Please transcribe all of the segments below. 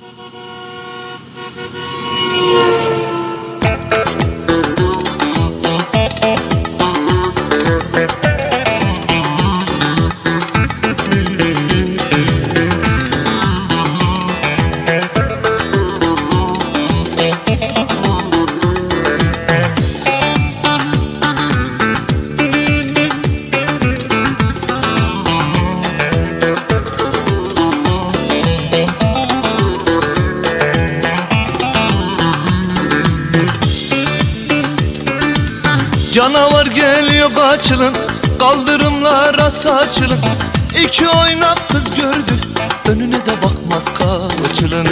Thank you. Canavar geliyor kaçılın Kaldırımlara saçılın İki oynak kız gördük Önüne de bakmaz kaçılın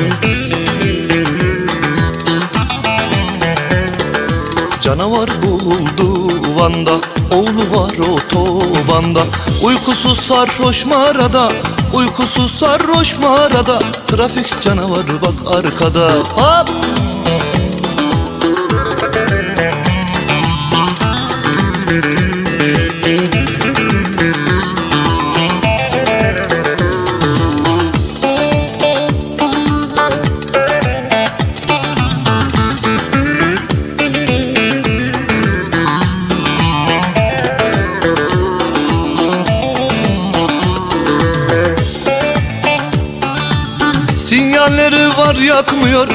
Canavar buldu Van'da Oğlu var otobanda Uykusuz sarhoş mağarada Uykusuz sarhoş mağarada Trafik canavarı bak arkada Hop! Kemeri var yakmıyor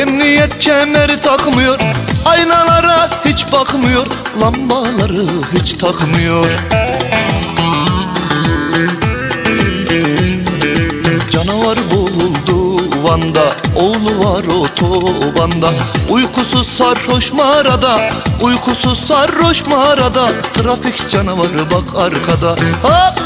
Emniyet kemeri takmıyor Aynalara hiç bakmıyor Lambaları hiç takmıyor Canavar boğuldu Van'da Oğlu var otobanda Uykusuz sarhoş mağarada Uykusuz sarhoş mağarada Trafik canavarı bak arkada Hop!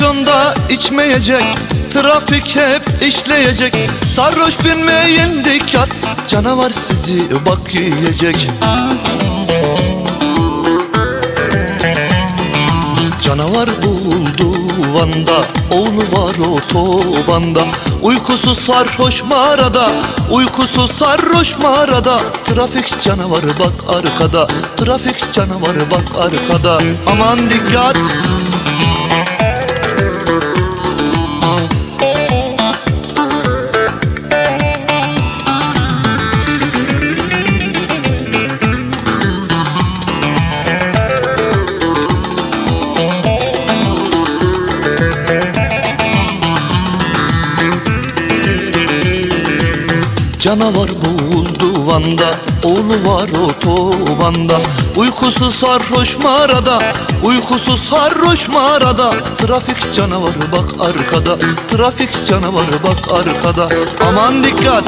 Direksiyonda içmeyecek Trafik hep işleyecek Sarhoş binmeyin dikkat Canavar sizi bak yiyecek Canavar buldu vanda Oğlu var otobanda Uykusuz sarhoş mağarada Uykusuz sarhoş mağarada Trafik canavarı bak arkada Trafik canavarı bak arkada Aman dikkat Canavar buldu Van'da Oğlu var otobanda Uykusu sarhoş mağarada Uykusu sarhoş mağarada Trafik canavarı bak arkada Trafik canavarı bak arkada Aman dikkat